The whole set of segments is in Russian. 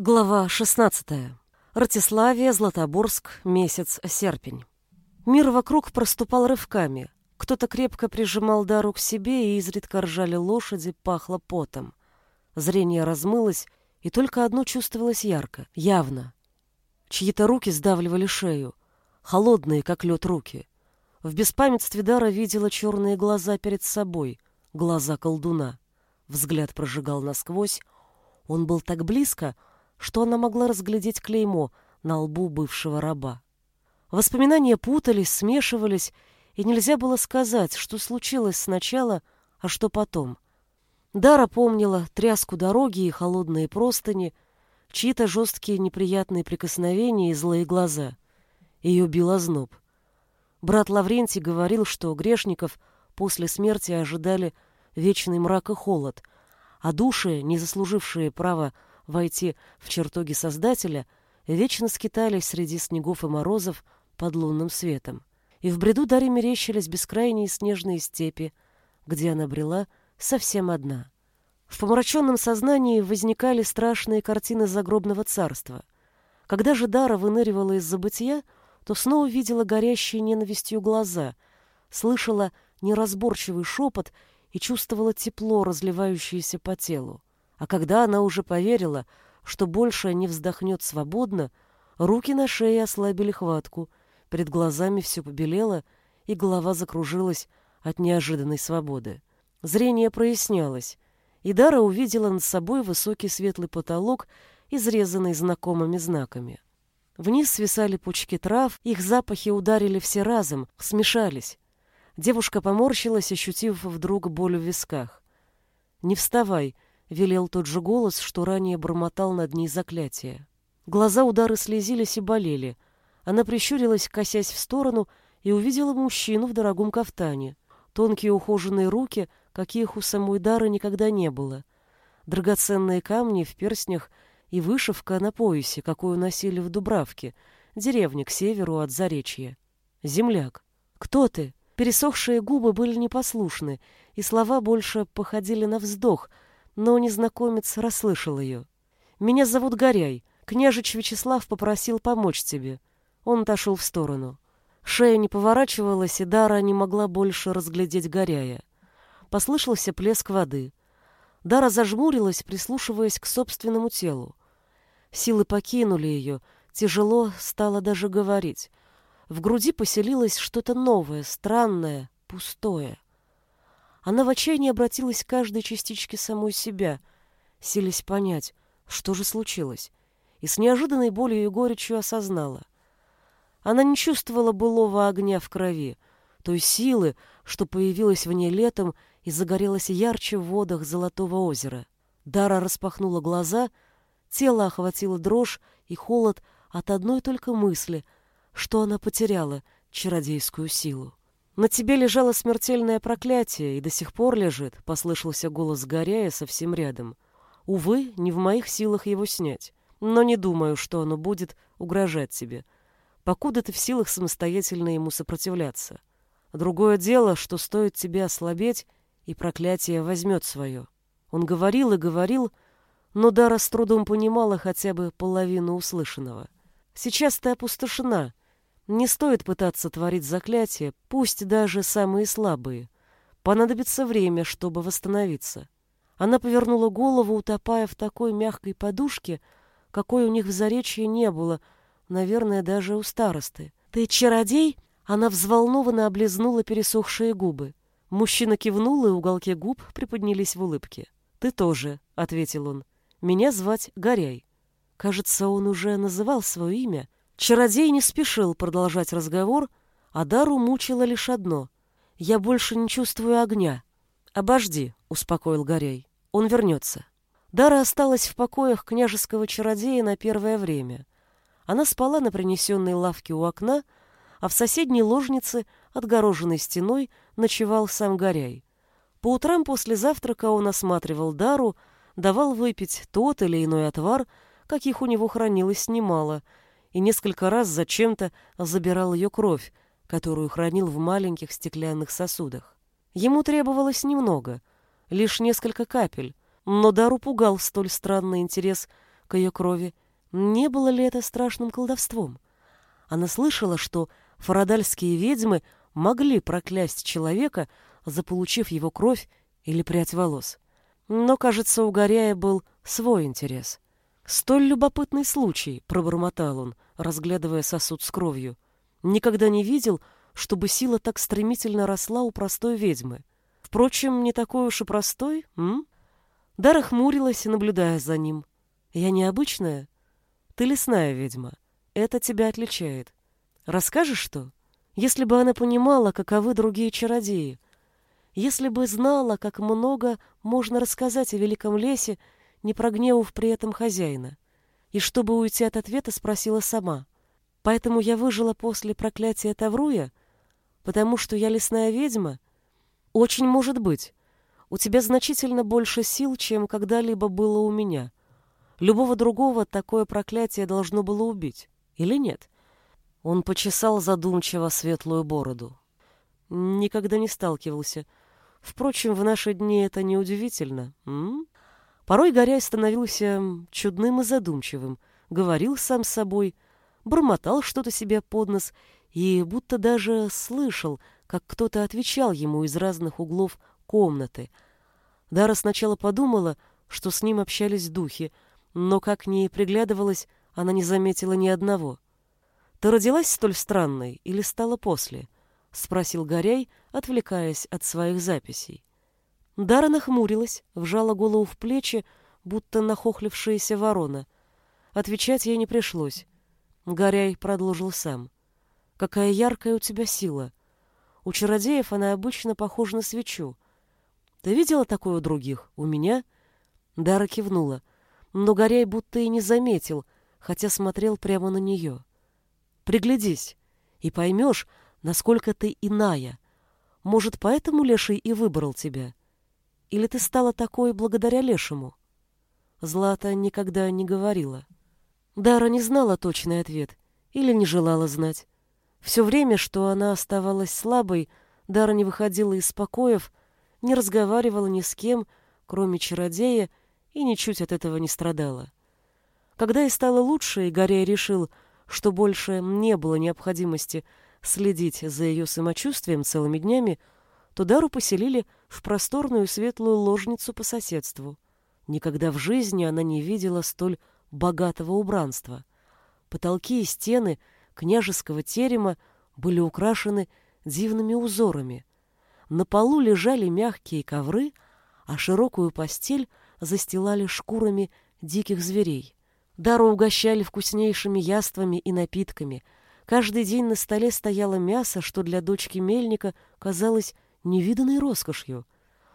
Глава 16. Ратиславия, Златоборск, месяц серпень. Мир вокруг проступал рывками. Кто-то крепко прижимал Дару к себе, и изредка ржали лошади, пахло потом. Зрение размылось, и только одно чувствовалось ярко, явно. Чьи-то руки сдавливали шею, холодные, как лед руки. В беспамятстве Дара видела черные глаза перед собой, глаза колдуна. Взгляд прожигал насквозь. Он был так близко, что она могла разглядеть клеймо на лбу бывшего раба. Воспоминания путались, смешивались, и нельзя было сказать, что случилось сначала, а что потом. Дара помнила тряску дороги и холодные простыни, чьи-то жесткие неприятные прикосновения и злые глаза. Ее бил озноб. Брат Лаврентий говорил, что грешников после смерти ожидали вечный мрак и холод, а души, не заслужившие права войти в чертоги Создателя, вечно скитались среди снегов и морозов под лунным светом. И в бреду Дарье мерещились бескрайние снежные степи, где она брела совсем одна. В помраченном сознании возникали страшные картины загробного царства. Когда же Дара выныривала из забытия, то снова видела горящие ненавистью глаза, слышала неразборчивый шепот и чувствовала тепло, разливающееся по телу. А когда она уже поверила, что больше не вздохнет свободно, руки на шее ослабили хватку, перед глазами все побелело, и голова закружилась от неожиданной свободы. Зрение прояснялось, и Дара увидела над собой высокий светлый потолок, изрезанный знакомыми знаками. Вниз свисали пучки трав, их запахи ударили все разом, смешались. Девушка поморщилась, ощутив вдруг боль в висках. «Не вставай», — велел тот же голос, что ранее бормотал над ней заклятие. Глаза удары слезились и болели. Она прищурилась, косясь в сторону, и увидела мужчину в дорогом кафтане. Тонкие ухоженные руки, каких у самой Дары никогда не было. Драгоценные камни в перстнях и вышивка на поясе, какую носили в Дубравке, деревне к северу от Заречья. Земляк. «Кто ты?» Пересохшие губы были непослушны, и слова больше походили на вздох — но незнакомец расслышал ее. «Меня зовут Горяй. Княжич Вячеслав попросил помочь тебе». Он отошел в сторону. Шея не поворачивалась, и Дара не могла больше разглядеть Горяя. Послышался плеск воды. Дара зажмурилась, прислушиваясь к собственному телу. Силы покинули ее, тяжело стало даже говорить. В груди поселилось что-то новое, странное, пустое. Она в отчаянии обратилась к каждой частичке самой себя, силясь понять, что же случилось, и с неожиданной болью и горечью осознала. Она не чувствовала былого огня в крови, той силы, что появилась в ней летом и загорелась ярче в водах Золотого озера. Дара распахнула глаза, тело охватило дрожь и холод от одной только мысли, что она потеряла чародейскую силу. «На тебе лежало смертельное проклятие, и до сих пор лежит», — послышался голос Горяя совсем рядом. «Увы, не в моих силах его снять, но не думаю, что оно будет угрожать тебе, покуда ты в силах самостоятельно ему сопротивляться. Другое дело, что стоит тебе ослабеть, и проклятие возьмет свое». Он говорил и говорил, но Дара с трудом понимала хотя бы половину услышанного. «Сейчас ты опустошена», не стоит пытаться творить заклятия, пусть даже самые слабые. Понадобится время, чтобы восстановиться. Она повернула голову, утопая в такой мягкой подушке, какой у них в Заречье не было, наверное, даже у старосты. «Ты чародей?» Она взволнованно облизнула пересохшие губы. Мужчина кивнул, и уголки губ приподнялись в улыбке. «Ты тоже», — ответил он. «Меня звать Горяй». Кажется, он уже называл свое имя — Чародей не спешил продолжать разговор, а Дару мучило лишь одно. «Я больше не чувствую огня». «Обожди», — успокоил Горей. «Он вернется». Дара осталась в покоях княжеского чародея на первое время. Она спала на принесенной лавке у окна, а в соседней ложнице, отгороженной стеной, ночевал сам Горяй. По утрам после завтрака он осматривал Дару, давал выпить тот или иной отвар, каких у него хранилось немало — и несколько раз зачем-то забирал ее кровь, которую хранил в маленьких стеклянных сосудах. Ему требовалось немного, лишь несколько капель, но Дару пугал столь странный интерес к ее крови. Не было ли это страшным колдовством? Она слышала, что фарадальские ведьмы могли проклясть человека, заполучив его кровь или прядь волос. Но, кажется, у Горяя был свой интерес. «Столь любопытный случай», — пробормотал он, разглядывая сосуд с кровью. «Никогда не видел, чтобы сила так стремительно росла у простой ведьмы. Впрочем, не такой уж и простой, м?» Дара хмурилась, наблюдая за ним. «Я необычная? Ты лесная ведьма. Это тебя отличает. Расскажешь что? Если бы она понимала, каковы другие чародеи, если бы знала, как много можно рассказать о великом лесе, не прогневав при этом хозяина. И чтобы уйти от ответа, спросила сама. Поэтому я выжила после проклятия Тавруя, потому что я лесная ведьма? Очень может быть. У тебя значительно больше сил, чем когда-либо было у меня. Любого другого такое проклятие должно было убить. Или нет? Он почесал задумчиво светлую бороду. Никогда не сталкивался. Впрочем, в наши дни это неудивительно. М? Порой Горяй становился чудным и задумчивым, говорил сам с собой, бормотал что-то себе под нос и будто даже слышал, как кто-то отвечал ему из разных углов комнаты. Дара сначала подумала, что с ним общались духи, но как ни приглядывалась, она не заметила ни одного. «Ты родилась столь странной или стала после?» — спросил Горяй, отвлекаясь от своих записей. Дара нахмурилась, вжала голову в плечи, будто нахохлившаяся ворона. Отвечать ей не пришлось. Горяй продолжил сам. «Какая яркая у тебя сила! У чародеев она обычно похожа на свечу. Ты видела такое у других? У меня?» Дара кивнула, но Горяй будто и не заметил, хотя смотрел прямо на нее. «Приглядись, и поймешь, насколько ты иная. Может, поэтому Леший и выбрал тебя?» Или ты стала такой благодаря Лешему?» Злата никогда не говорила. Дара не знала точный ответ или не желала знать. Все время, что она оставалась слабой, Дара не выходила из покоев, не разговаривала ни с кем, кроме чародея, и ничуть от этого не страдала. Когда ей стало лучше, и Горей решил, что больше не было необходимости следить за ее самочувствием целыми днями, то Дару поселили в просторную светлую ложницу по соседству. Никогда в жизни она не видела столь богатого убранства. Потолки и стены княжеского терема были украшены дивными узорами. На полу лежали мягкие ковры, а широкую постель застилали шкурами диких зверей. Дару угощали вкуснейшими яствами и напитками. Каждый день на столе стояло мясо, что для дочки мельника казалось невиданной роскошью.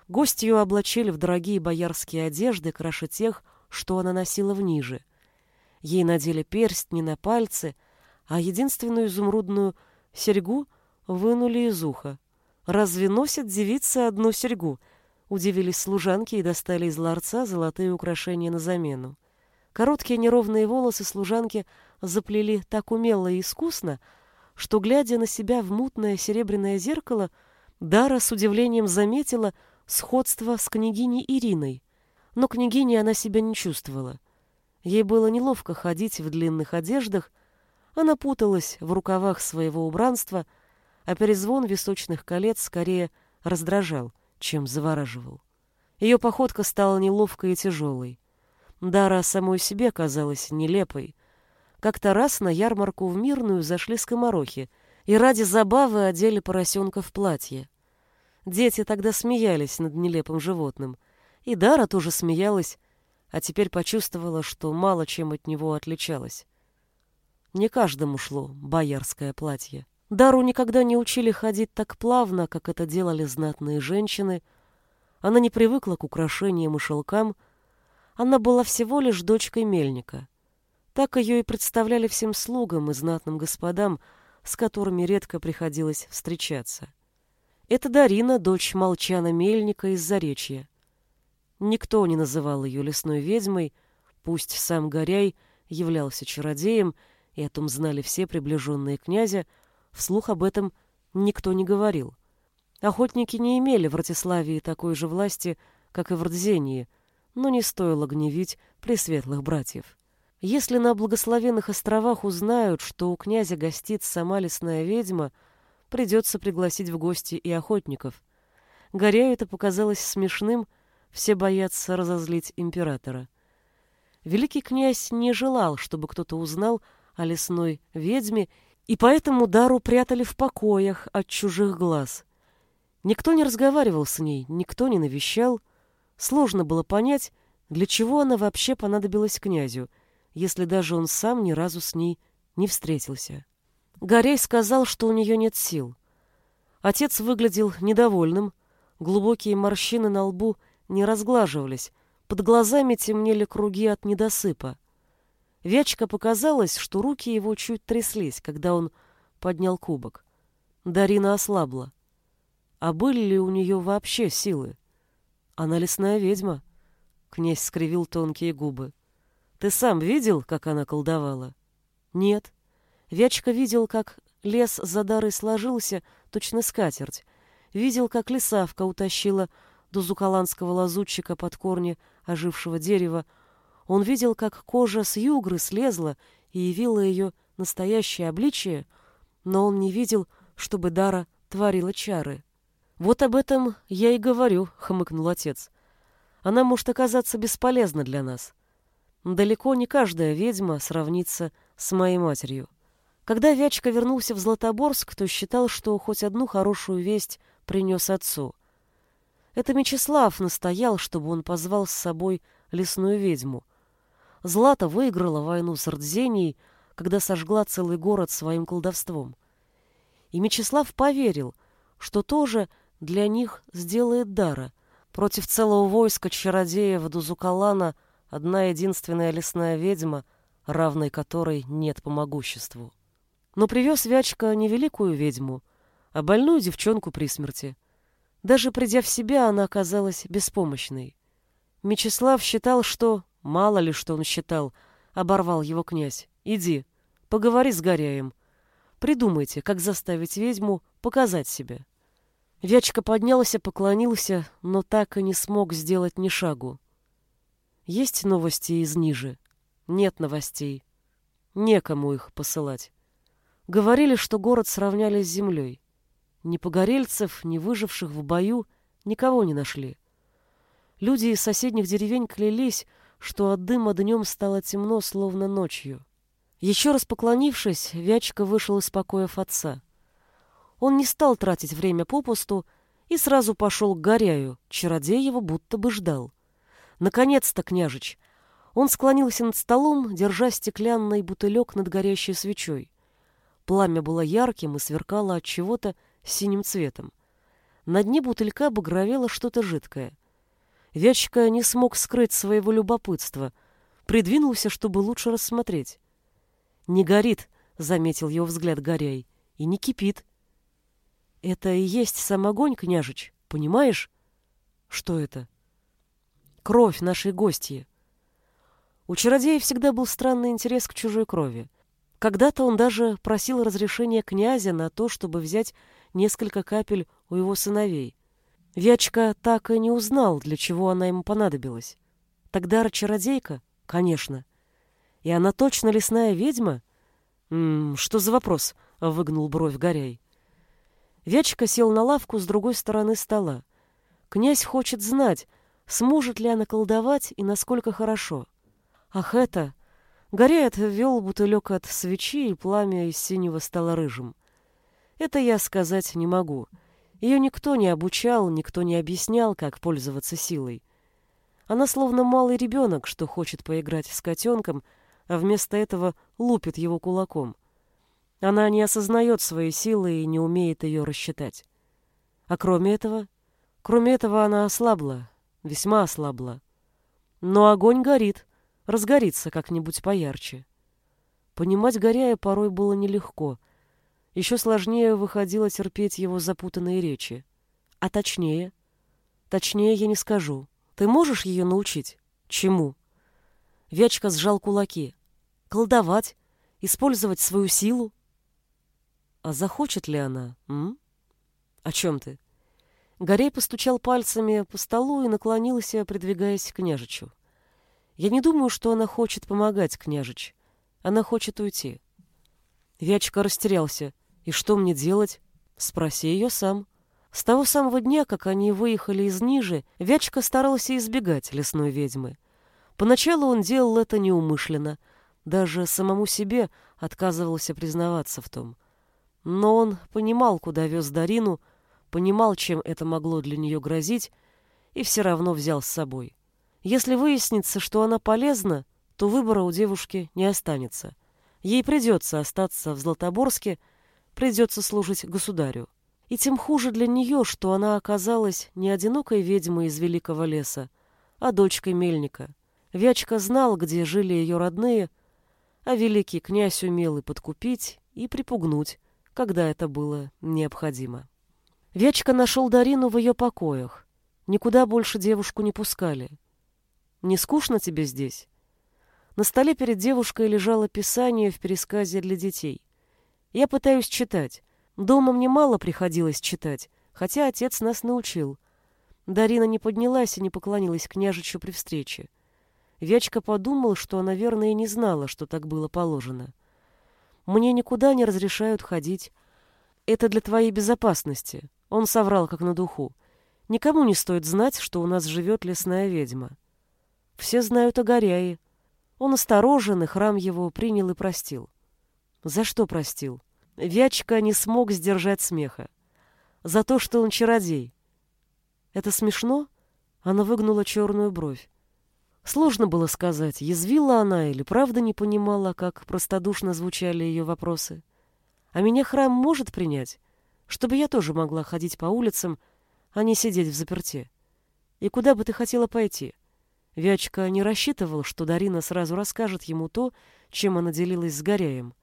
Гостью облачили в дорогие боярские одежды, краше тех, что она носила в ниже. Ей надели перстни на пальцы, а единственную изумрудную серьгу вынули из уха. «Разве носят девицы одну серьгу?» Удивились служанки и достали из ларца золотые украшения на замену. Короткие неровные волосы служанки заплели так умело и искусно, что, глядя на себя в мутное серебряное зеркало, Дара с удивлением заметила сходство с княгиней Ириной, но княгиней она себя не чувствовала. Ей было неловко ходить в длинных одеждах, она путалась в рукавах своего убранства, а перезвон височных колец скорее раздражал, чем завораживал. Ее походка стала неловкой и тяжелой. Дара самой себе казалась нелепой. Как-то раз на ярмарку в Мирную зашли скоморохи и ради забавы одели поросенка в платье. Дети тогда смеялись над нелепым животным. И Дара тоже смеялась, а теперь почувствовала, что мало чем от него отличалась. Не каждому шло боярское платье. Дару никогда не учили ходить так плавно, как это делали знатные женщины. Она не привыкла к украшениям и шелкам. Она была всего лишь дочкой мельника. Так ее и представляли всем слугам и знатным господам, с которыми редко приходилось встречаться. Это Дарина, дочь Молчана Мельника из Заречья. Никто не называл ее лесной ведьмой, пусть сам Горяй являлся чародеем, и о том знали все приближенные князя, вслух об этом никто не говорил. Охотники не имели в Ратиславии такой же власти, как и в Рдзении, но не стоило гневить пресветлых братьев. Если на благословенных островах узнают, что у князя гостит сама лесная ведьма, придется пригласить в гости и охотников. Горяю это показалось смешным, все боятся разозлить императора. Великий князь не желал, чтобы кто-то узнал о лесной ведьме, и поэтому Дару прятали в покоях от чужих глаз. Никто не разговаривал с ней, никто не навещал. Сложно было понять, для чего она вообще понадобилась князю, если даже он сам ни разу с ней не встретился. Горей сказал, что у нее нет сил. Отец выглядел недовольным, глубокие морщины на лбу не разглаживались, под глазами темнели круги от недосыпа. Вячка показалось, что руки его чуть тряслись, когда он поднял кубок. Дарина ослабла. А были ли у нее вообще силы? Она лесная ведьма. Князь скривил тонкие губы. Ты сам видел, как она колдовала? Нет. Вячка видел, как лес за дарой сложился, точно скатерть. Видел, как лисавка утащила до зукаланского лазутчика под корни ожившего дерева. Он видел, как кожа с югры слезла и явила ее настоящее обличие, но он не видел, чтобы Дара творила чары. «Вот об этом я и говорю», — хмыкнул отец. «Она может оказаться бесполезна для нас. Далеко не каждая ведьма сравнится с моей матерью. Когда Вячка вернулся в Златоборск, то считал, что хоть одну хорошую весть принес отцу. Это Мечислав настоял, чтобы он позвал с собой лесную ведьму. Злата выиграла войну с Рдзенией, когда сожгла целый город своим колдовством. И Мечислав поверил, что тоже для них сделает дара. Против целого войска чародеев Дузукалана одна единственная лесная ведьма, равной которой нет по могуществу. Но привез Вячка не великую ведьму, а больную девчонку при смерти. Даже придя в себя, она оказалась беспомощной. Мечислав считал, что... Мало ли, что он считал, оборвал его князь. «Иди, поговори с Горяем. Придумайте, как заставить ведьму показать себя». Вячка поднялся, поклонился, но так и не смог сделать ни шагу. Есть новости из ниже? Нет новостей. Некому их посылать. Говорили, что город сравняли с землей. Ни погорельцев, ни выживших в бою никого не нашли. Люди из соседних деревень клялись, что от дыма днем стало темно, словно ночью. Еще раз поклонившись, Вячка вышел из покоев отца. Он не стал тратить время попусту и сразу пошел к Горяю, чародей его будто бы ждал. «Наконец-то, княжич!» Он склонился над столом, держа стеклянный бутылек над горящей свечой. Пламя было ярким и сверкало от чего-то синим цветом. На дне бутылька багровело что-то жидкое. Вячка не смог скрыть своего любопытства, придвинулся, чтобы лучше рассмотреть. «Не горит», — заметил его взгляд Горяй, — «и не кипит». Это и есть сам огонь, княжич, понимаешь? Что это? Кровь нашей гостьи. У чародея всегда был странный интерес к чужой крови. Когда-то он даже просил разрешения князя на то, чтобы взять несколько капель у его сыновей. Вячка так и не узнал, для чего она ему понадобилась. Тогда чародейка? Конечно. И она точно лесная ведьма? М -м, что за вопрос? — выгнул бровь Горяй. Вячка сел на лавку с другой стороны стола. Князь хочет знать, сможет ли она колдовать и насколько хорошо. Ах это! Горяет ввел бутылек от свечи, и пламя из синего стало рыжим. Это я сказать не могу. Ее никто не обучал, никто не объяснял, как пользоваться силой. Она словно малый ребенок, что хочет поиграть с котенком, а вместо этого лупит его кулаком. Она не осознает своей силы и не умеет ее рассчитать. А кроме этого, кроме этого она ослабла, весьма ослабла. Но огонь горит, разгорится как-нибудь поярче. Понимать Горяя порой было нелегко. Еще сложнее выходило терпеть его запутанные речи. А точнее? Точнее я не скажу. Ты можешь ее научить? Чему? Вячка сжал кулаки. Колдовать? Использовать свою силу? А захочет ли она, м? О чем ты? Горей постучал пальцами по столу и наклонился, придвигаясь к княжичу. Я не думаю, что она хочет помогать, княжич. Она хочет уйти. Вячка растерялся. И что мне делать? Спроси ее сам. С того самого дня, как они выехали из Нижи, Вячка старался избегать лесной ведьмы. Поначалу он делал это неумышленно, даже самому себе отказывался признаваться в том. Но он понимал, куда вез Дарину, понимал, чем это могло для нее грозить, и все равно взял с собой. Если выяснится, что она полезна, то выбора у девушки не останется. Ей придется остаться в Златоборске, придется служить государю. И тем хуже для нее, что она оказалась не одинокой ведьмой из великого леса, а дочкой мельника. Вячка знал, где жили ее родные, а великий князь умел и подкупить, и припугнуть, когда это было необходимо. Вячка нашел Дарину в ее покоях. Никуда больше девушку не пускали. «Не скучно тебе здесь?» На столе перед девушкой лежало писание в пересказе для детей. «Я пытаюсь читать. Дома мне мало приходилось читать, хотя отец нас научил». Дарина не поднялась и не поклонилась княжичу при встрече. Вячка подумал, что, наверное, не знала, что так было положено. «Мне никуда не разрешают ходить. Это для твоей безопасности», — он соврал как на духу. «Никому не стоит знать, что у нас живет лесная ведьма. Все знают о Горяе. Он осторожен, и храм его принял и простил». «За что простил?» Вячка не смог сдержать смеха. «За то, что он чародей». «Это смешно?» Она выгнула черную бровь. Сложно было сказать, язвила она или правда не понимала, как простодушно звучали ее вопросы. А меня храм может принять, чтобы я тоже могла ходить по улицам, а не сидеть в заперте. И куда бы ты хотела пойти? Вячка не рассчитывал, что Дарина сразу расскажет ему то, чем она делилась с Горяем.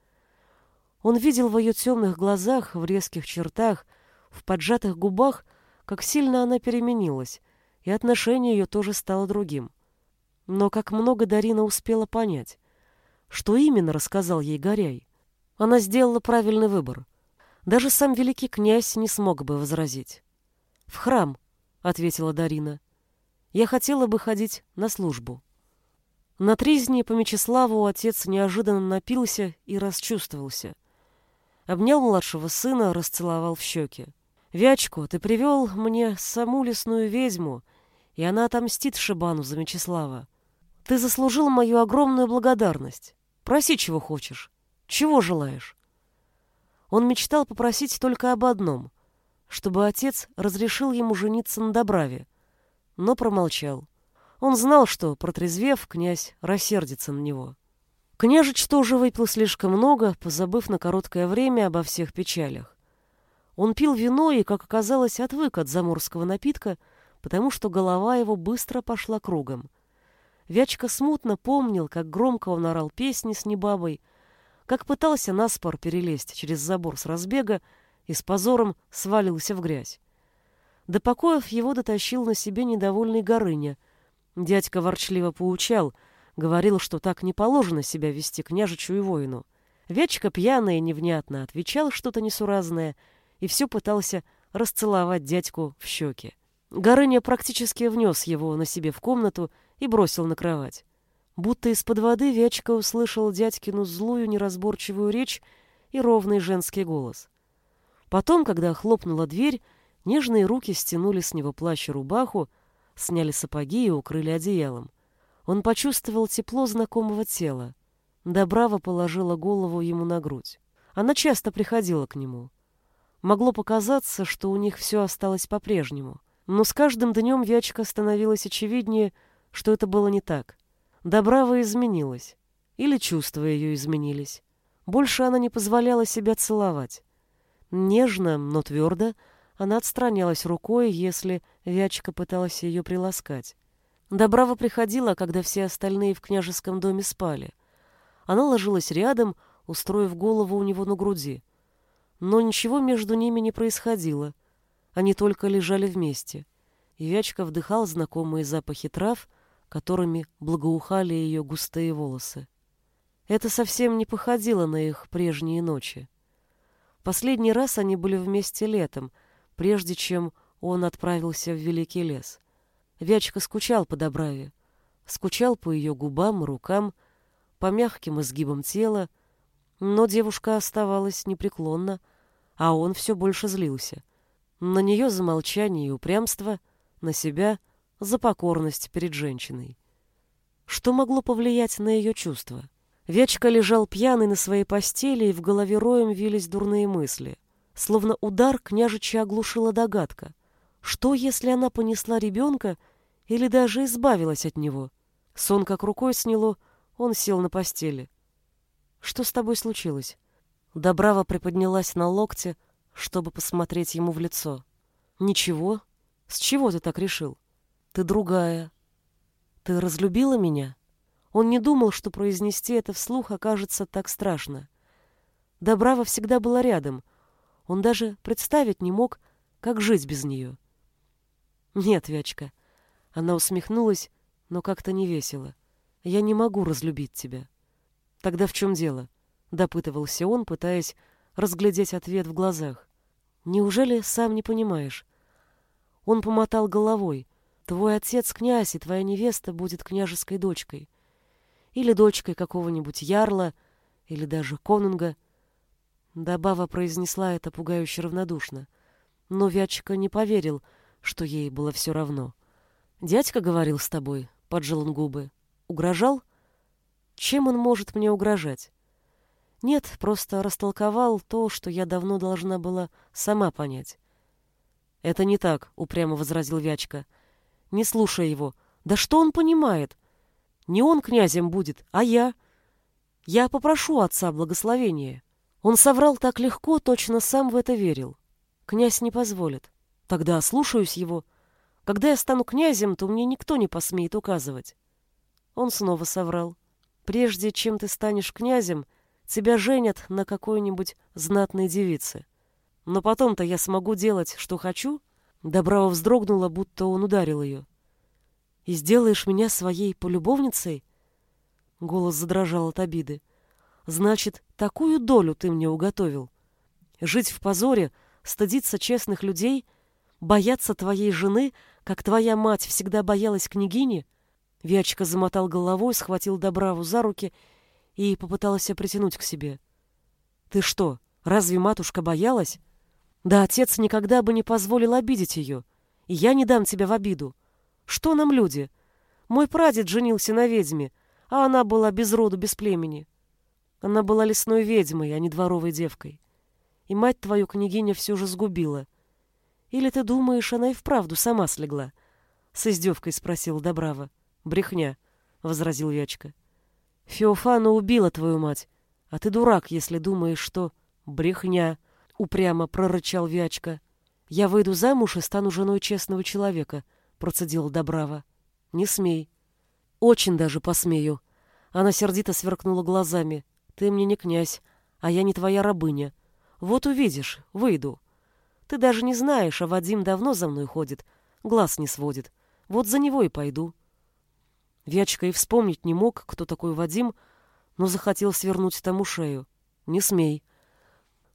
Он видел в ее темных глазах, в резких чертах, в поджатых губах, как сильно она переменилась, и отношение ее тоже стало другим. Но как много Дарина успела понять. Что именно рассказал ей Горяй? Она сделала правильный выбор. Даже сам великий князь не смог бы возразить. «В храм», — ответила Дарина. «Я хотела бы ходить на службу». На тризне по Мечиславу отец неожиданно напился и расчувствовался. Обнял младшего сына, расцеловал в щеки. «Вячку, ты привел мне саму лесную ведьму, и она отомстит Шибану за Мечислава. Ты заслужил мою огромную благодарность. Проси, чего хочешь. Чего желаешь?» Он мечтал попросить только об одном, чтобы отец разрешил ему жениться на Добраве, но промолчал. Он знал, что, протрезвев, князь рассердится на него. Княжич тоже выпил слишком много, позабыв на короткое время обо всех печалях. Он пил вино и, как оказалось, отвык от заморского напитка, потому что голова его быстро пошла кругом — Вячка смутно помнил, как громко он орал песни с небабой, как пытался наспор перелезть через забор с разбега и с позором свалился в грязь. До покоев его дотащил на себе недовольный Горыня. Дядька ворчливо поучал, говорил, что так не положено себя вести княжичу и воину. Вячка пьяно и невнятно отвечал что-то несуразное и все пытался расцеловать дядьку в щеки. Горыня практически внес его на себе в комнату и бросил на кровать. Будто из-под воды Вячка услышал дядькину злую неразборчивую речь и ровный женский голос. Потом, когда хлопнула дверь, нежные руки стянули с него плащ и рубаху, сняли сапоги и укрыли одеялом. Он почувствовал тепло знакомого тела. Добрава положила голову ему на грудь. Она часто приходила к нему. Могло показаться, что у них все осталось по-прежнему. Но с каждым днем Вячка становилась очевиднее, что это было не так. Добрава изменилась. Или чувства ее изменились. Больше она не позволяла себя целовать. Нежно, но твердо она отстранялась рукой, если Вячка пыталась ее приласкать. Добрава приходила, когда все остальные в княжеском доме спали. Она ложилась рядом, устроив голову у него на груди. Но ничего между ними не происходило. Они только лежали вместе. И Вячка вдыхал знакомые запахи трав, которыми благоухали ее густые волосы. Это совсем не походило на их прежние ночи. Последний раз они были вместе летом, прежде чем он отправился в Великий лес. Вячка скучал по Добраве. скучал по ее губам рукам, по мягким изгибам тела, но девушка оставалась непреклонна, а он все больше злился. На нее за молчание и упрямство, на себя за покорность перед женщиной. Что могло повлиять на ее чувства? Вячка лежал пьяный на своей постели, и в голове роем вились дурные мысли. Словно удар княжича оглушила догадка. Что, если она понесла ребенка или даже избавилась от него? Сон как рукой сняло, он сел на постели. «Что с тобой случилось?» Добрава приподнялась на локте, чтобы посмотреть ему в лицо. «Ничего. С чего ты так решил? Ты другая. Ты разлюбила меня?» Он не думал, что произнести это вслух окажется так страшно. Добрава всегда была рядом. Он даже представить не мог, как жить без нее. «Нет, Вячка». Она усмехнулась, но как-то не весело. «Я не могу разлюбить тебя». «Тогда в чем дело?» — допытывался он, пытаясь разглядеть ответ в глазах. «Неужели сам не понимаешь?» Он помотал головой. «Твой отец князь, и твоя невеста будет княжеской дочкой или дочкой какого-нибудь ярла, или даже конунга. Добава произнесла это пугающе равнодушно, но Вячка не поверил, что ей было все равно. «Дядька говорил с тобой», — поджал он губы. «Угрожал? Чем он может мне угрожать?» «Нет, просто растолковал то, что я давно должна была сама понять». «Это не так», — упрямо возразил Вячка. «Не слушай его. Да что он понимает? Не он князем будет, а я. Я попрошу отца благословения. Он соврал так легко, точно сам в это верил. Князь не позволит. Тогда ослушаюсь его. Когда я стану князем, то мне никто не посмеет указывать. Он снова соврал. Прежде чем ты станешь князем, тебя женят на какой-нибудь знатной девице. Но потом-то я смогу делать, что хочу. Добрава вздрогнула, будто он ударил ее и сделаешь меня своей полюбовницей?» Голос задрожал от обиды. «Значит, такую долю ты мне уготовил. Жить в позоре, стыдиться честных людей, бояться твоей жены, как твоя мать всегда боялась княгини?» Вячка замотал головой, схватил Добраву за руки и попытался притянуть к себе. «Ты что, разве матушка боялась? Да отец никогда бы не позволил обидеть ее, и я не дам тебя в обиду. Что нам люди? Мой прадед женился на ведьме, а она была без роду, без племени. Она была лесной ведьмой, а не дворовой девкой. И мать твою княгиня все же сгубила. Или ты думаешь, она и вправду сама слегла? С издевкой спросил Добрава. Брехня, возразил Ячка. Феофана убила твою мать, а ты дурак, если думаешь, что... Брехня, упрямо прорычал Вячка. Я выйду замуж и стану женой честного человека — процедила Добрава. «Не смей». «Очень даже посмею». Она сердито сверкнула глазами. «Ты мне не князь, а я не твоя рабыня. Вот увидишь, выйду. Ты даже не знаешь, а Вадим давно за мной ходит, глаз не сводит. Вот за него и пойду». Вячка и вспомнить не мог, кто такой Вадим, но захотел свернуть тому шею. «Не смей».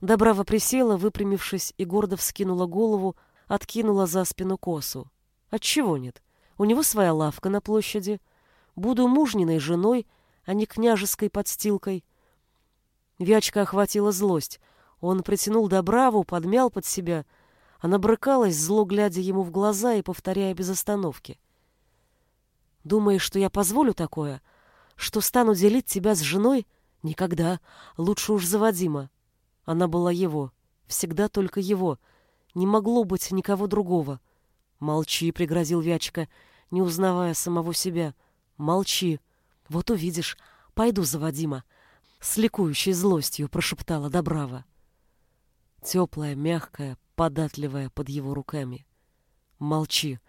Добрава присела, выпрямившись, и гордо вскинула голову, откинула за спину косу. Отчего нет? У него своя лавка на площади. Буду мужниной женой, а не княжеской подстилкой. Вячка охватила злость. Он притянул Добраву, подмял под себя. Она брыкалась, зло глядя ему в глаза и повторяя без остановки. «Думаешь, что я позволю такое? Что стану делить тебя с женой? Никогда. Лучше уж за Вадима». Она была его. Всегда только его. Не могло быть никого другого. «Молчи», — пригрозил Вячка, не узнавая самого себя. «Молчи. Вот увидишь. Пойду за Вадима». С ликующей злостью прошептала Добрава. Теплая, мягкая, податливая под его руками. «Молчи».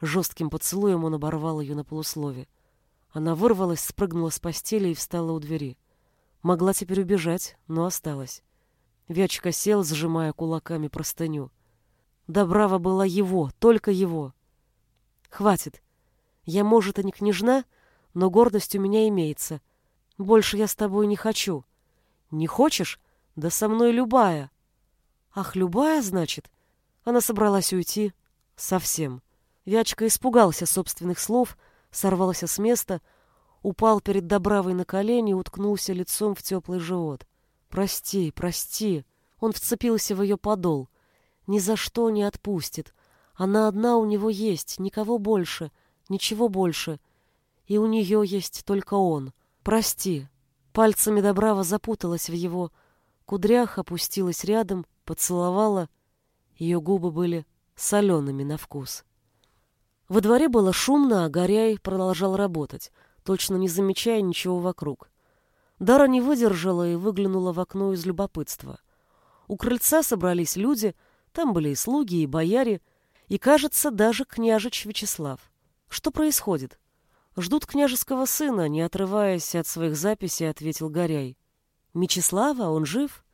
Жестким поцелуем он оборвал ее на полуслове. Она вырвалась, спрыгнула с постели и встала у двери. Могла теперь убежать, но осталась. Вячка сел, сжимая кулаками простыню. Добрава была его, только его. Хватит. Я, может, и не княжна, но гордость у меня имеется. Больше я с тобой не хочу. Не хочешь? Да со мной любая. Ах, любая, значит? Она собралась уйти. Совсем. Вячка испугался собственных слов, сорвался с места, упал перед Добравой на колени и уткнулся лицом в теплый живот. «Прости, прости!» Он вцепился в ее подол. «Ни за что не отпустит. Она одна у него есть, никого больше, ничего больше. И у нее есть только он. Прости!» Пальцами Добрава запуталась в его кудрях, опустилась рядом, поцеловала. Ее губы были солеными на вкус. Во дворе было шумно, а Горяй продолжал работать, точно не замечая ничего вокруг. Дара не выдержала и выглянула в окно из любопытства. У крыльца собрались люди, там были и слуги, и бояре, и, кажется, даже княжич Вячеслав. Что происходит? Ждут княжеского сына, не отрываясь от своих записей, ответил Горяй. Мечислава, он жив?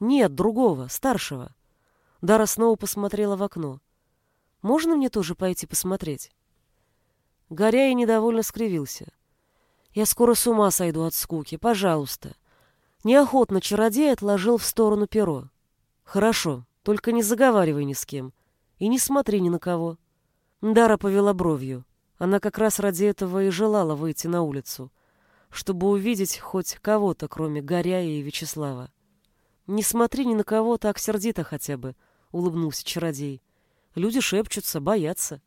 Нет, другого, старшего. Дара снова посмотрела в окно. Можно мне тоже пойти посмотреть?» Горяя недовольно скривился. «Я скоро с ума сойду от скуки. Пожалуйста». Неохотно чародей отложил в сторону перо. «Хорошо, только не заговаривай ни с кем. И не смотри ни на кого». Дара повела бровью. Она как раз ради этого и желала выйти на улицу, чтобы увидеть хоть кого-то, кроме Горяя и Вячеслава. «Не смотри ни на кого так сердито хотя бы», — улыбнулся чародей. Люди шепчутся, боятся.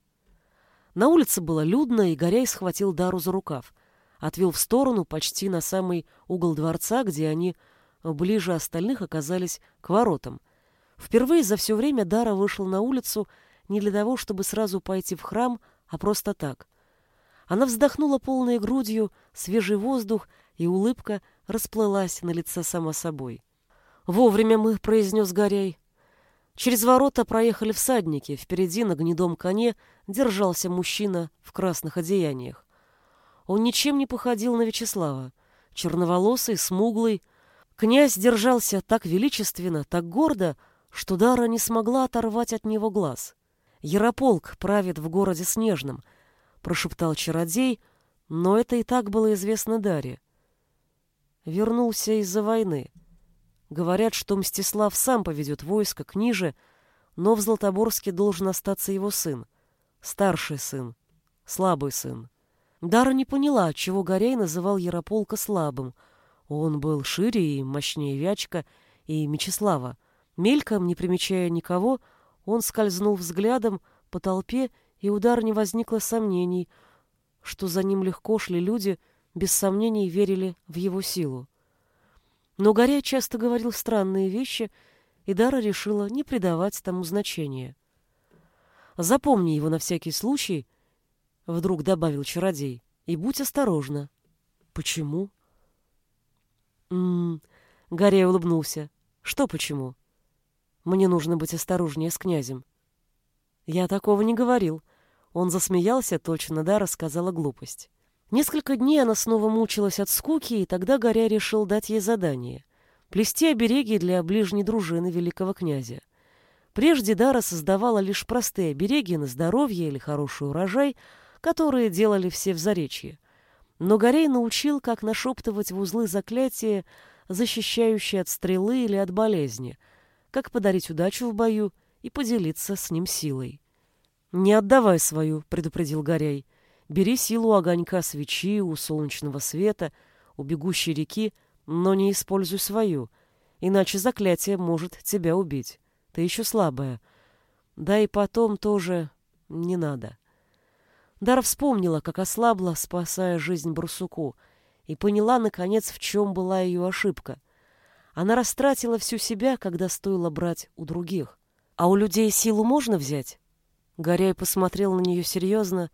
На улице было людно, и Горяй схватил Дару за рукав. Отвел в сторону, почти на самый угол дворца, где они ближе остальных оказались к воротам. Впервые за все время Дара вышла на улицу не для того, чтобы сразу пойти в храм, а просто так. Она вздохнула полной грудью, свежий воздух, и улыбка расплылась на лице сама собой. «Вовремя мы», — произнес Горяй. Через ворота проехали всадники, впереди на гнедом коне держался мужчина в красных одеяниях. Он ничем не походил на Вячеслава. Черноволосый, смуглый. Князь держался так величественно, так гордо, что Дара не смогла оторвать от него глаз. «Ярополк правит в городе Снежном», — прошептал чародей, но это и так было известно Даре. Вернулся из-за войны. Говорят, что Мстислав сам поведет войско к ниже, но в Златоборске должен остаться его сын. Старший сын. Слабый сын. Дара не поняла, чего Горяй называл Ярополка слабым. Он был шире и мощнее Вячка и Мечислава. Мельком, не примечая никого, он скользнул взглядом по толпе, и удар не возникло сомнений, что за ним легко шли люди, без сомнений верили в его силу. Но Горя часто говорил странные вещи, и Дара решила не придавать тому значения. «Запомни его на всякий случай», — вдруг добавил чародей, — «и будь осторожна». «Почему?» «М-м-м», Горя улыбнулся. «Что почему?» «Мне нужно быть осторожнее с князем». «Я такого не говорил». Он засмеялся, точно Дара сказала глупость. Несколько дней она снова мучилась от скуки, и тогда Горя решил дать ей задание — плести обереги для ближней дружины великого князя. Прежде Дара создавала лишь простые обереги на здоровье или хороший урожай, которые делали все в Заречье. Но Горей научил, как нашептывать в узлы заклятия, защищающие от стрелы или от болезни, как подарить удачу в бою и поделиться с ним силой. «Не отдавай свою», — предупредил Горей. Бери силу огонька свечи, у солнечного света, у бегущей реки, но не используй свою, иначе заклятие может тебя убить. Ты еще слабая. Да и потом тоже не надо. Дара вспомнила, как ослабла, спасая жизнь Барсуку, и поняла, наконец, в чем была ее ошибка. Она растратила всю себя, когда стоило брать у других. А у людей силу можно взять? Горяй посмотрел на нее серьезно,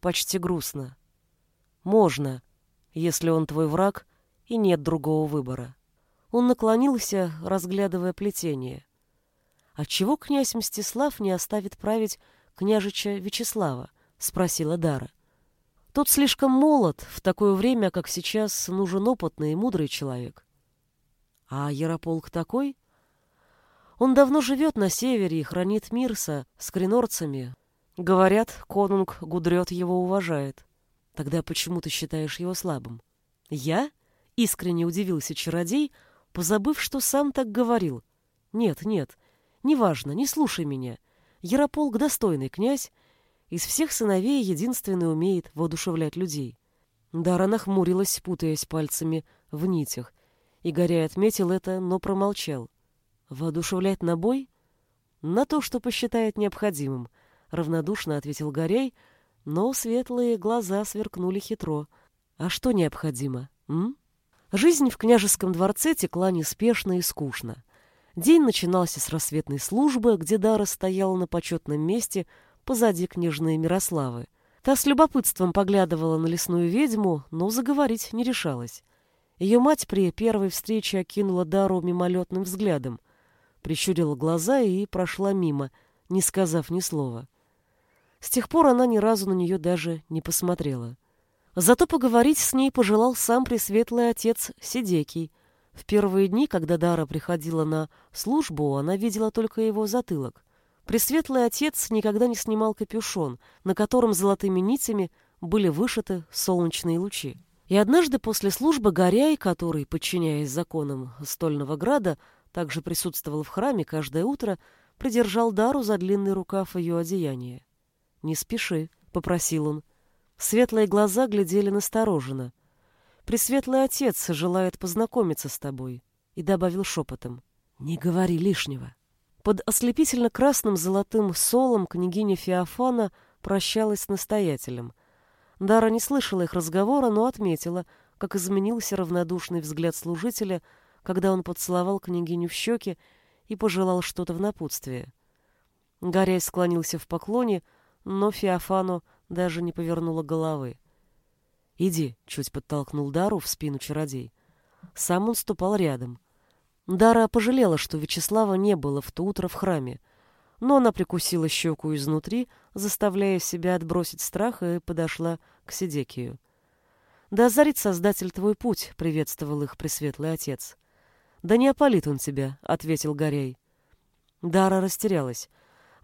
почти грустно. Можно, если он твой враг и нет другого выбора. Он наклонился, разглядывая плетение. «Отчего князь Мстислав не оставит править княжича Вячеслава?» — спросила Дара. «Тот слишком молод, в такое время, как сейчас, нужен опытный и мудрый человек». «А Ярополк такой?» «Он давно живет на севере и хранит мир со скринорцами, Говорят, конунг Гудрет его уважает. Тогда почему ты считаешь его слабым? Я? Искренне удивился чародей, позабыв, что сам так говорил. Нет, нет, неважно, не слушай меня. Ярополк достойный князь, Из всех сыновей единственный умеет воодушевлять людей. Дара нахмурилась, путаясь пальцами в нитях. И Горяй отметил это, но промолчал. «Воодушевлять на бой?» «На то, что посчитает необходимым», — равнодушно ответил Горяй, но светлые глаза сверкнули хитро. «А что необходимо, м?» Жизнь в княжеском дворце текла неспешно и скучно. День начинался с рассветной службы, где Дара стояла на почетном месте позади княжны Мирославы. Та с любопытством поглядывала на лесную ведьму, но заговорить не решалась. Ее мать при первой встрече окинула Дару мимолетным взглядом, прищурила глаза и прошла мимо, не сказав ни слова. С тех пор она ни разу на нее даже не посмотрела. Зато поговорить с ней пожелал сам пресветлый отец Сидекий. В первые дни, когда Дара приходила на службу, она видела только его затылок. Пресветлый отец никогда не снимал капюшон, на котором золотыми нитями были вышиты солнечные лучи. И однажды после службы Горяй, который, подчиняясь законам Стольного Града, также присутствовал в храме каждое утро, придержал Дару за длинный рукав ее одеяния. «Не спеши», — попросил он. Светлые глаза глядели настороженно. «Пресветлый отец желает познакомиться с тобой», — и добавил шепотом. «Не говори лишнего». Под ослепительно красным золотым солом княгиня Феофана прощалась с настоятелем. Дара не слышала их разговора, но отметила, как изменился равнодушный взгляд служителя, когда он поцеловал княгиню в щеки и пожелал что-то в напутствие. Горяй склонился в поклоне, но Феофану даже не повернула головы. «Иди», — чуть подтолкнул Дару в спину чародей. Сам он ступал рядом. Дара пожалела, что Вячеслава не было в то утро в храме, но она прикусила щеку изнутри, заставляя себя отбросить страх, и подошла к Сидекию. «Да озарит Создатель твой путь», — приветствовал их Пресветлый Отец. «Да не опалит он тебя», — ответил Горей. Дара растерялась.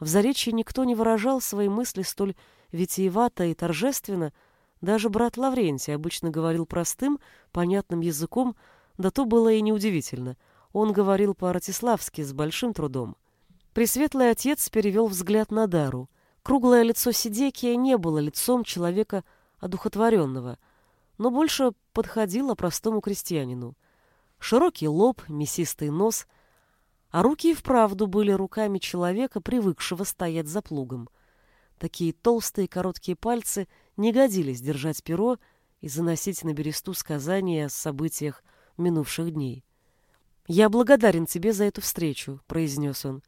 В Заречье никто не выражал свои мысли столь витиевато и торжественно, даже брат Лаврентий обычно говорил простым, понятным языком, да то было и неудивительно — он говорил по-ратиславски с большим трудом. Пресветлый отец перевел взгляд на Дару. Круглое лицо Сидекия не было лицом человека одухотворенного, но больше подходило простому крестьянину. Широкий лоб, мясистый нос, а руки и вправду были руками человека, привыкшего стоять за плугом. Такие толстые короткие пальцы не годились держать перо и заносить на бересту сказания о событиях минувших дней. «Я благодарен тебе за эту встречу», — произнес он.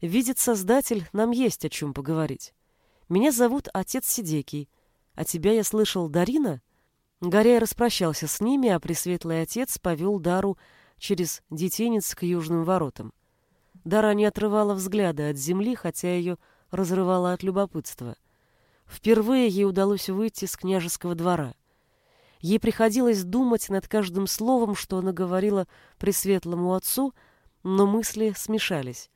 «Видит Создатель, нам есть о чем поговорить. Меня зовут отец Сидекий, а тебя я слышал Дарина?» Горяй распрощался с ними, а Пресветлый Отец повел Дару через детинец к южным воротам. Дара не отрывала взгляда от земли, хотя ее разрывала от любопытства. Впервые ей удалось выйти с княжеского двора — Ей приходилось думать над каждым словом, что она говорила пресветлому отцу, но мысли смешались.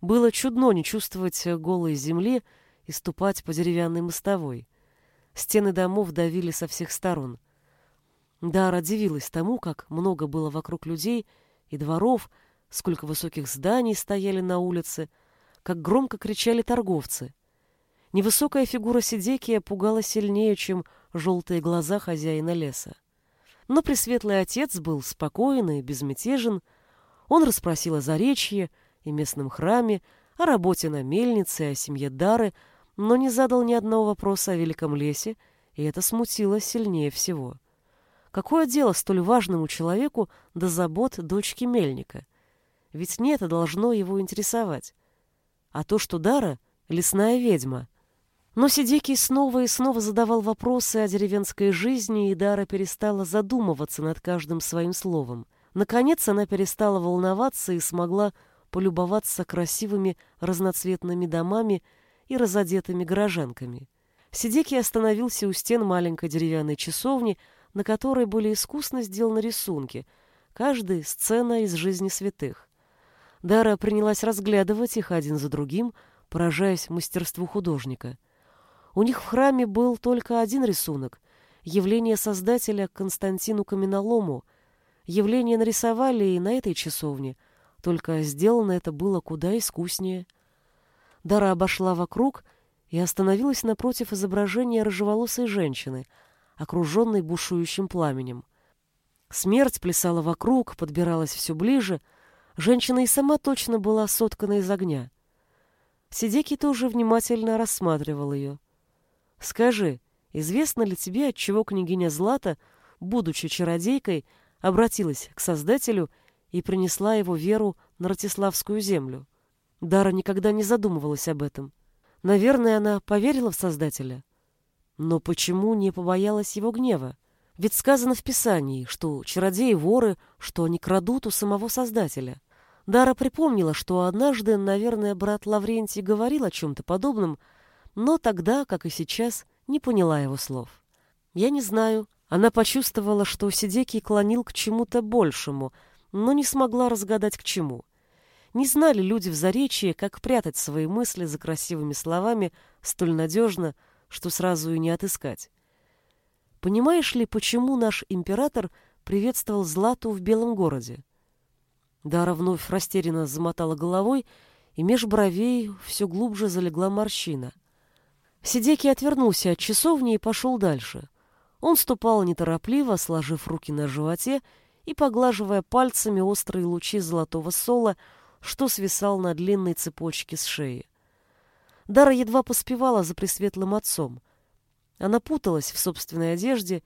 Было чудно не чувствовать голой земли и ступать по деревянной мостовой. Стены домов давили со всех сторон. Дара дивилась тому, как много было вокруг людей и дворов, сколько высоких зданий стояли на улице, как громко кричали торговцы. Невысокая фигура Сидекия пугала сильнее, чем желтые глаза хозяина леса. Но Пресветлый Отец был спокоен и безмятежен. Он расспросил о Заречье и местном храме, о работе на мельнице, о семье Дары, но не задал ни одного вопроса о Великом лесе, и это смутило сильнее всего. Какое дело столь важному человеку до забот дочки мельника? Ведь не это должно его интересовать. А то, что Дара — лесная ведьма — но Сидекий снова и снова задавал вопросы о деревенской жизни, и Дара перестала задумываться над каждым своим словом. Наконец она перестала волноваться и смогла полюбоваться красивыми разноцветными домами и разодетыми горожанками. Сидекий остановился у стен маленькой деревянной часовни, на которой были искусно сделаны рисунки, каждый — сцена из жизни святых. Дара принялась разглядывать их один за другим, поражаясь мастерству художника — у них в храме был только один рисунок — явление Создателя Константину Каменолому. Явление нарисовали и на этой часовне, только сделано это было куда искуснее. Дара обошла вокруг, и остановилась напротив изображения рыжеволосой женщины, окруженной бушующим пламенем. Смерть плясала вокруг, подбиралась все ближе. Женщина и сама точно была соткана из огня. Сидеки тоже внимательно рассматривал ее. «Скажи, известно ли тебе, от чего княгиня Злата, будучи чародейкой, обратилась к Создателю и принесла его веру на Ратиславскую землю?» Дара никогда не задумывалась об этом. Наверное, она поверила в Создателя. Но почему не побоялась его гнева? Ведь сказано в Писании, что чародеи воры, что они крадут у самого Создателя. Дара припомнила, что однажды, наверное, брат Лаврентий говорил о чем-то подобном, но тогда, как и сейчас, не поняла его слов. Я не знаю. Она почувствовала, что Сидекий клонил к чему-то большему, но не смогла разгадать к чему. Не знали люди в Заречье, как прятать свои мысли за красивыми словами столь надежно, что сразу и не отыскать. Понимаешь ли, почему наш император приветствовал Злату в Белом городе? Дара вновь растерянно замотала головой, и меж бровей все глубже залегла морщина. Сидеки отвернулся от часовни и пошел дальше. Он ступал неторопливо, сложив руки на животе и поглаживая пальцами острые лучи золотого сола, что свисал на длинной цепочке с шеи. Дара едва поспевала за пресветлым отцом. Она путалась в собственной одежде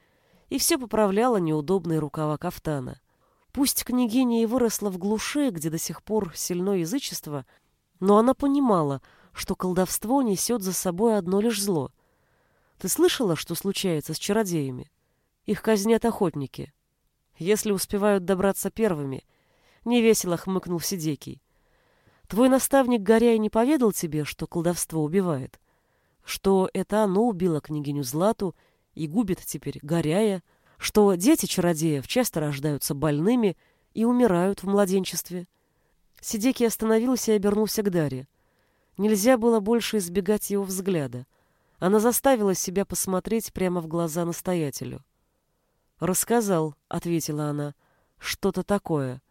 и все поправляла неудобные рукава кафтана. Пусть княгиня и выросла в глуши, где до сих пор сильно язычество, но она понимала, что колдовство несет за собой одно лишь зло. Ты слышала, что случается с чародеями? Их казнят охотники. Если успевают добраться первыми, невесело хмыкнул Сидекий. Твой наставник Горяй не поведал тебе, что колдовство убивает? Что это оно убило княгиню Злату и губит теперь Горяя? Что дети чародеев часто рождаются больными и умирают в младенчестве? Сидеки остановился и обернулся к Даре. Нельзя было больше избегать его взгляда. Она заставила себя посмотреть прямо в глаза настоятелю. «Рассказал», — ответила она, — «что-то такое».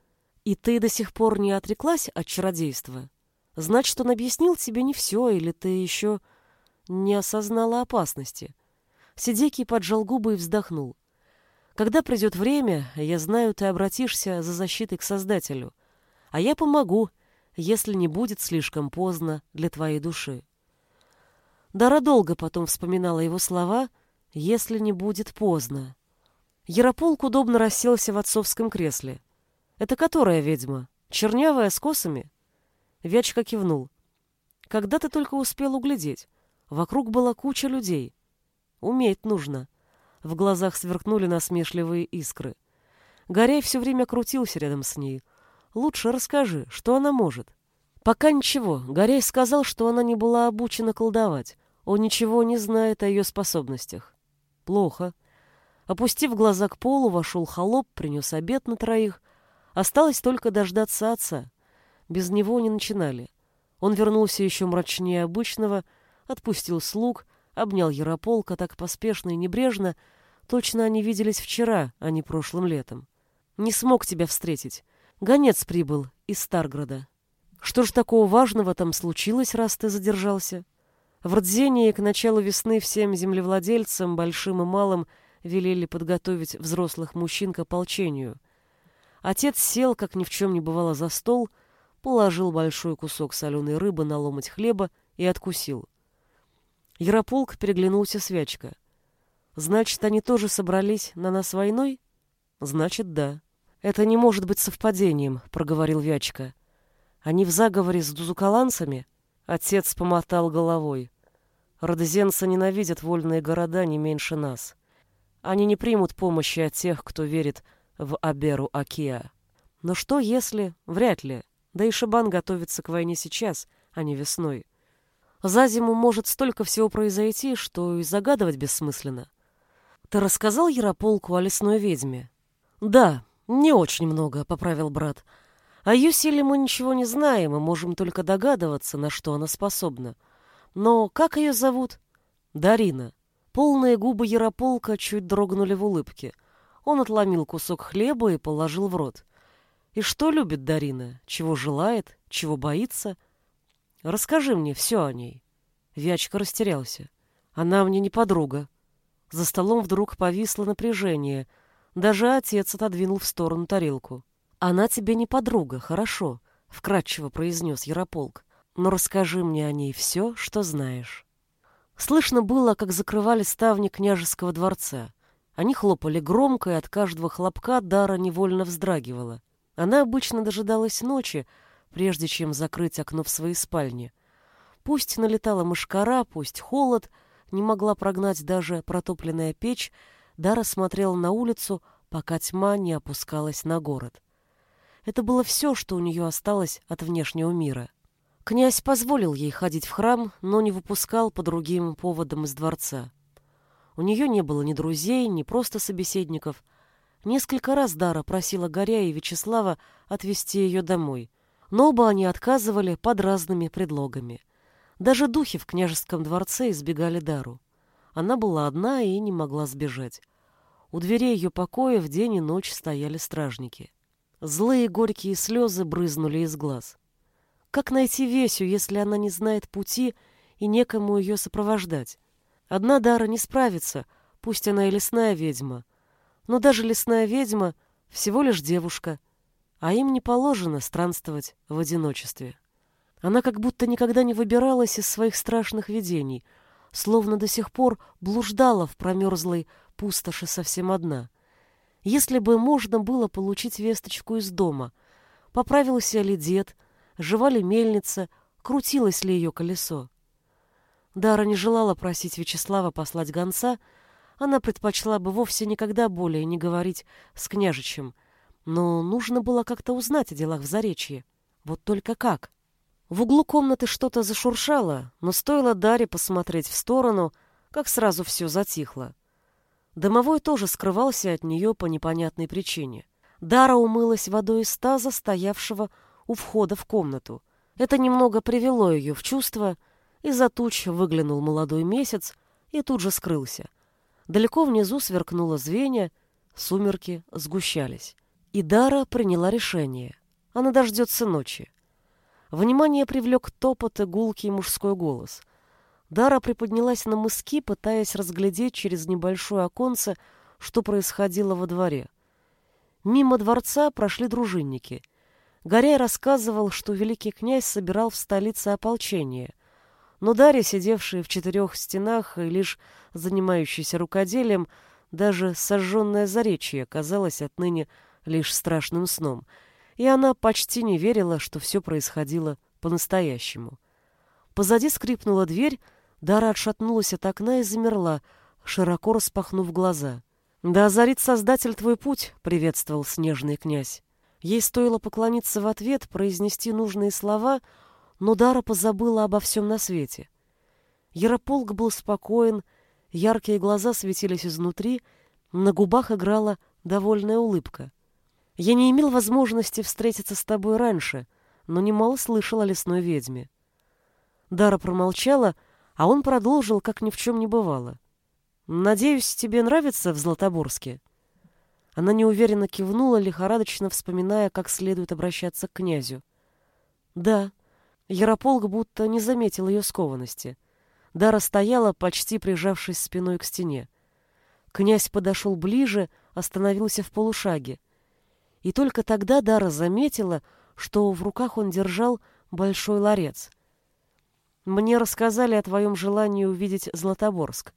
И ты до сих пор не отреклась от чародейства? Значит, он объяснил тебе не все, или ты еще не осознала опасности. Сидекий поджал губы и вздохнул. Когда придет время, я знаю, ты обратишься за защитой к Создателю, а я помогу, если не будет слишком поздно для твоей души. Дара долго потом вспоминала его слова «если не будет поздно». Ярополк удобно расселся в отцовском кресле. «Это которая ведьма? Чернявая, с косами?» Вячка кивнул. «Когда ты только успел углядеть? Вокруг была куча людей. Уметь нужно». В глазах сверкнули насмешливые искры. Горяй все время крутился рядом с ней. «Лучше расскажи, что она может?» «Пока ничего. Горяй сказал, что она не была обучена колдовать. Он ничего не знает о ее способностях». «Плохо». Опустив глаза к полу, вошел холоп, принес обед на троих, Осталось только дождаться отца. Без него не начинали. Он вернулся еще мрачнее обычного, отпустил слуг, обнял Ярополка так поспешно и небрежно, точно они виделись вчера, а не прошлым летом. Не смог тебя встретить. Гонец прибыл из Старграда. Что ж такого важного там случилось, раз ты задержался? В Рдзении к началу весны всем землевладельцам, большим и малым, велели подготовить взрослых мужчин к ополчению. Отец сел, как ни в чем не бывало, за стол, положил большой кусок соленой рыбы на ломоть хлеба и откусил. Ярополк переглянулся с Вячка. «Значит, они тоже собрались на нас войной?» «Значит, да». «Это не может быть совпадением», — проговорил Вячка. «Они в заговоре с дузукаланцами?» Отец помотал головой. «Родезенцы ненавидят вольные города не меньше нас. Они не примут помощи от тех, кто верит в Аберу Акиа. Но что если... Вряд ли. Да и Шибан готовится к войне сейчас, а не весной. За зиму может столько всего произойти, что и загадывать бессмысленно. Ты рассказал Ярополку о лесной ведьме? Да, не очень много, поправил брат. О ее силе мы ничего не знаем и можем только догадываться, на что она способна. Но как ее зовут? Дарина. Полные губы Ярополка чуть дрогнули в улыбке — он отломил кусок хлеба и положил в рот. И что любит Дарина? Чего желает? Чего боится? Расскажи мне все о ней. Вячка растерялся. Она мне не подруга. За столом вдруг повисло напряжение. Даже отец отодвинул в сторону тарелку. Она тебе не подруга, хорошо, вкратчиво произнес Ярополк. Но расскажи мне о ней все, что знаешь. Слышно было, как закрывали ставни княжеского дворца. Они хлопали громко, и от каждого хлопка Дара невольно вздрагивала. Она обычно дожидалась ночи, прежде чем закрыть окно в своей спальне. Пусть налетала мышкара, пусть холод, не могла прогнать даже протопленная печь, Дара смотрела на улицу, пока тьма не опускалась на город. Это было все, что у нее осталось от внешнего мира. Князь позволил ей ходить в храм, но не выпускал по другим поводам из дворца. У нее не было ни друзей, ни просто собеседников. Несколько раз Дара просила Горя и Вячеслава отвезти ее домой, но оба они отказывали под разными предлогами. Даже духи в княжеском дворце избегали Дару. Она была одна и не могла сбежать. У дверей ее покоя в день и ночь стояли стражники. Злые горькие слезы брызнули из глаз. Как найти Весю, если она не знает пути и некому ее сопровождать? Одна Дара не справится, пусть она и лесная ведьма. Но даже лесная ведьма всего лишь девушка, а им не положено странствовать в одиночестве. Она как будто никогда не выбиралась из своих страшных видений, словно до сих пор блуждала в промерзлой пустоши совсем одна. Если бы можно было получить весточку из дома, поправился ли дед, жива ли мельница, крутилось ли ее колесо. Дара не желала просить Вячеслава послать гонца, она предпочла бы вовсе никогда более не говорить с княжичем, но нужно было как-то узнать о делах в Заречье. Вот только как? В углу комнаты что-то зашуршало, но стоило Даре посмотреть в сторону, как сразу все затихло. Домовой тоже скрывался от нее по непонятной причине. Дара умылась водой из таза, стоявшего у входа в комнату. Это немного привело ее в чувство. Из-за туч выглянул молодой месяц и тут же скрылся. Далеко внизу сверкнуло звенья, сумерки сгущались. И Дара приняла решение. Она дождется ночи. Внимание привлек топот и гулкий мужской голос. Дара приподнялась на мыски, пытаясь разглядеть через небольшое оконце, что происходило во дворе. Мимо дворца прошли дружинники — Горяй рассказывал, что великий князь собирал в столице ополчение. Но Дарья, сидевшая в четырех стенах и лишь занимающаяся рукоделием, даже сожженное заречье казалось отныне лишь страшным сном, и она почти не верила, что все происходило по-настоящему. Позади скрипнула дверь, Дара отшатнулась от окна и замерла, широко распахнув глаза. «Да озарит Создатель твой путь», — приветствовал снежный князь. Ей стоило поклониться в ответ, произнести нужные слова, но Дара позабыла обо всем на свете. Ярополк был спокоен, яркие глаза светились изнутри, на губах играла довольная улыбка. «Я не имел возможности встретиться с тобой раньше, но немало слышал о лесной ведьме». Дара промолчала, а он продолжил, как ни в чем не бывало. «Надеюсь, тебе нравится в Златоборске?» Она неуверенно кивнула, лихорадочно вспоминая, как следует обращаться к князю. «Да». Ярополк будто не заметил ее скованности. Дара стояла, почти прижавшись спиной к стене. Князь подошел ближе, остановился в полушаге. И только тогда Дара заметила, что в руках он держал большой ларец. «Мне рассказали о твоем желании увидеть Златоборск».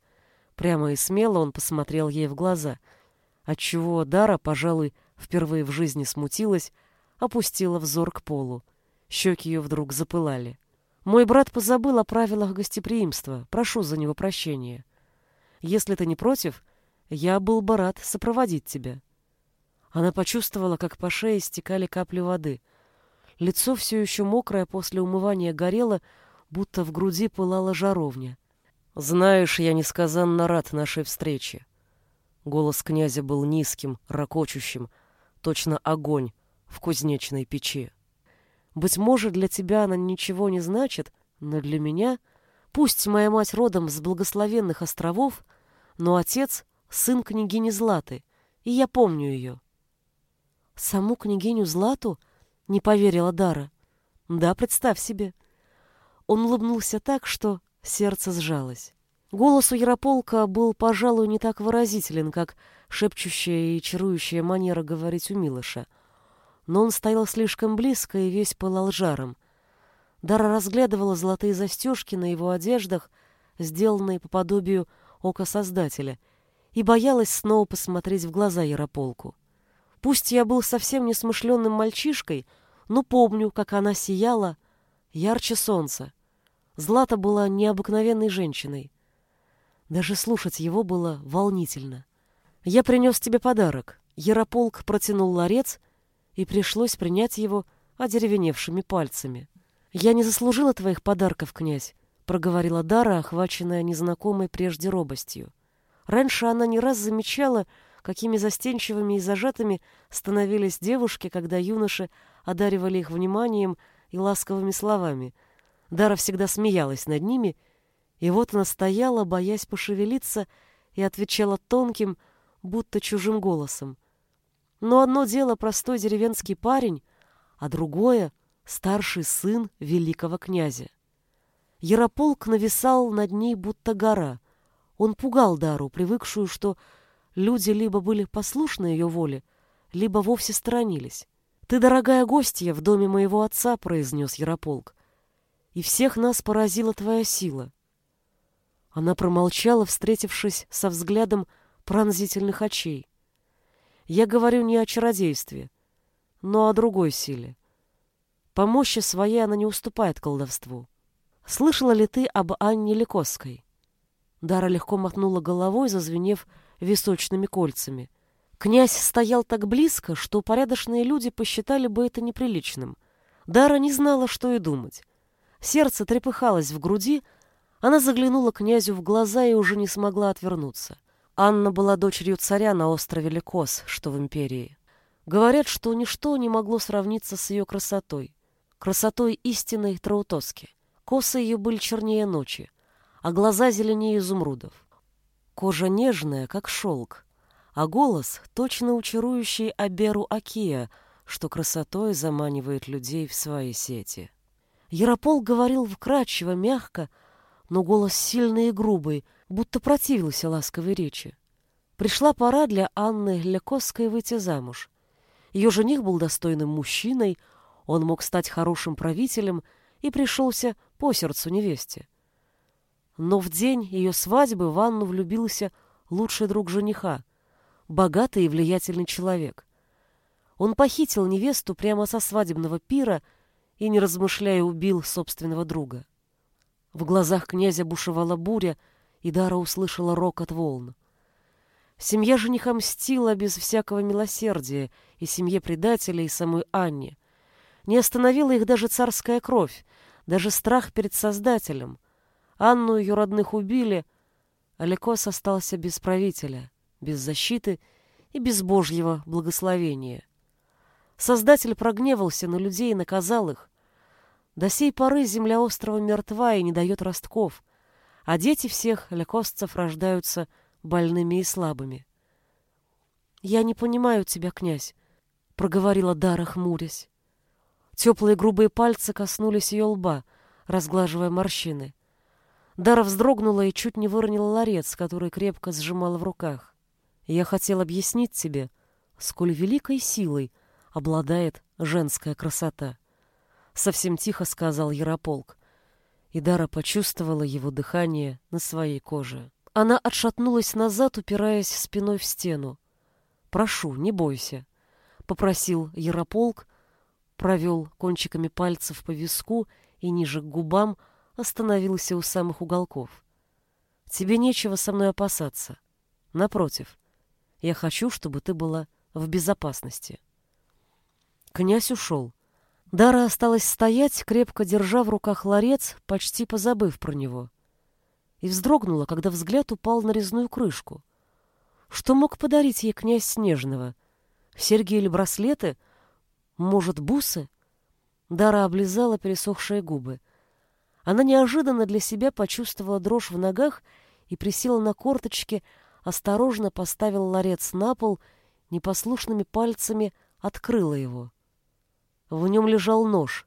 Прямо и смело он посмотрел ей в глаза — отчего Дара, пожалуй, впервые в жизни смутилась, опустила взор к полу. Щеки ее вдруг запылали. «Мой брат позабыл о правилах гостеприимства. Прошу за него прощения. Если ты не против, я был бы рад сопроводить тебя». Она почувствовала, как по шее стекали капли воды. Лицо все еще мокрое после умывания горело, будто в груди пылала жаровня. «Знаешь, я несказанно рад нашей встрече. Голос князя был низким, ракочущим, точно огонь в кузнечной печи. Быть может, для тебя она ничего не значит, но для меня, пусть моя мать родом с благословенных островов, но отец — сын княгини Златы, и я помню ее. Саму княгиню Злату? Не поверила Дара. Да, представь себе. Он улыбнулся так, что Сердце сжалось. Голос у Ярополка был, пожалуй, не так выразителен, как шепчущая и чарующая манера говорить у Милыша. Но он стоял слишком близко и весь пылал жаром. Дара разглядывала золотые застежки на его одеждах, сделанные по подобию ока Создателя, и боялась снова посмотреть в глаза Ярополку. Пусть я был совсем несмышленным мальчишкой, но помню, как она сияла ярче солнца. Злата была необыкновенной женщиной. Даже слушать его было волнительно. «Я принес тебе подарок». Ярополк протянул ларец, и пришлось принять его одеревеневшими пальцами. «Я не заслужила твоих подарков, князь», — проговорила Дара, охваченная незнакомой прежде робостью. Раньше она не раз замечала, какими застенчивыми и зажатыми становились девушки, когда юноши одаривали их вниманием и ласковыми словами. Дара всегда смеялась над ними, и вот она стояла, боясь пошевелиться, и отвечала тонким, будто чужим голосом. Но одно дело простой деревенский парень, а другое — старший сын великого князя. Ярополк нависал над ней, будто гора. Он пугал Дару, привыкшую, что люди либо были послушны ее воле, либо вовсе сторонились. «Ты, дорогая гостья, в доме моего отца», — произнес Ярополк. «И всех нас поразила твоя сила». Она промолчала, встретившись со взглядом пронзительных очей. Я говорю не о чародействе, но о другой силе. По мощи своей она не уступает колдовству. Слышала ли ты об Анне Лекосской? Дара легко мотнула головой, зазвенев височными кольцами. Князь стоял так близко, что порядочные люди посчитали бы это неприличным. Дара не знала, что и думать. Сердце трепыхалось в груди, она заглянула князю в глаза и уже не смогла отвернуться. Анна была дочерью царя на острове Лекос, что в империи. Говорят, что ничто не могло сравниться с ее красотой. Красотой истинной Траутоски. Косы ее были чернее ночи, а глаза зеленее изумрудов. Кожа нежная, как шелк, а голос точно учарующий Аберу Акия, что красотой заманивает людей в свои сети. Яропол говорил вкрадчиво, мягко, но голос сильный и грубый, будто противился ласковой речи. Пришла пора для Анны Лекосской выйти замуж. Ее жених был достойным мужчиной, он мог стать хорошим правителем и пришелся по сердцу невесте. Но в день ее свадьбы в Анну влюбился лучший друг жениха, богатый и влиятельный человек. Он похитил невесту прямо со свадебного пира и, не размышляя, убил собственного друга. В глазах князя бушевала буря, и Дара услышала рокот волн. Семья жениха мстила без всякого милосердия и семье предателя, и самой Анне. Не остановила их даже царская кровь, даже страх перед Создателем. Анну ее родных убили, а остался без правителя, без защиты и без Божьего благословения. Создатель прогневался на людей и наказал их, до сей поры земля острова мертва и не дает ростков, а дети всех лякостцев рождаются больными и слабыми. «Я не понимаю тебя, князь», — проговорила Дара, хмурясь. Теплые грубые пальцы коснулись ее лба, разглаживая морщины. Дара вздрогнула и чуть не выронила ларец, который крепко сжимала в руках. «Я хотел объяснить тебе, сколь великой силой обладает женская красота» совсем тихо сказал Ярополк. И Дара почувствовала его дыхание на своей коже. Она отшатнулась назад, упираясь спиной в стену. «Прошу, не бойся», — попросил Ярополк, провел кончиками пальцев по виску и ниже к губам остановился у самых уголков. «Тебе нечего со мной опасаться. Напротив, я хочу, чтобы ты была в безопасности». Князь ушел. Дара осталась стоять, крепко держа в руках ларец, почти позабыв про него. И вздрогнула, когда взгляд упал на резную крышку. Что мог подарить ей князь Снежного? Серьги или браслеты? Может, бусы? Дара облизала пересохшие губы. Она неожиданно для себя почувствовала дрожь в ногах и присела на корточки, осторожно поставила ларец на пол, непослушными пальцами открыла его. В нем лежал нож.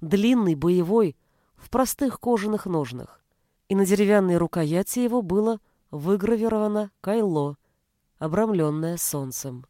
Длинный, боевой, в простых кожаных ножнах. и на деревянной рукояти его было выгравировано кайло, обрамленное солнцем.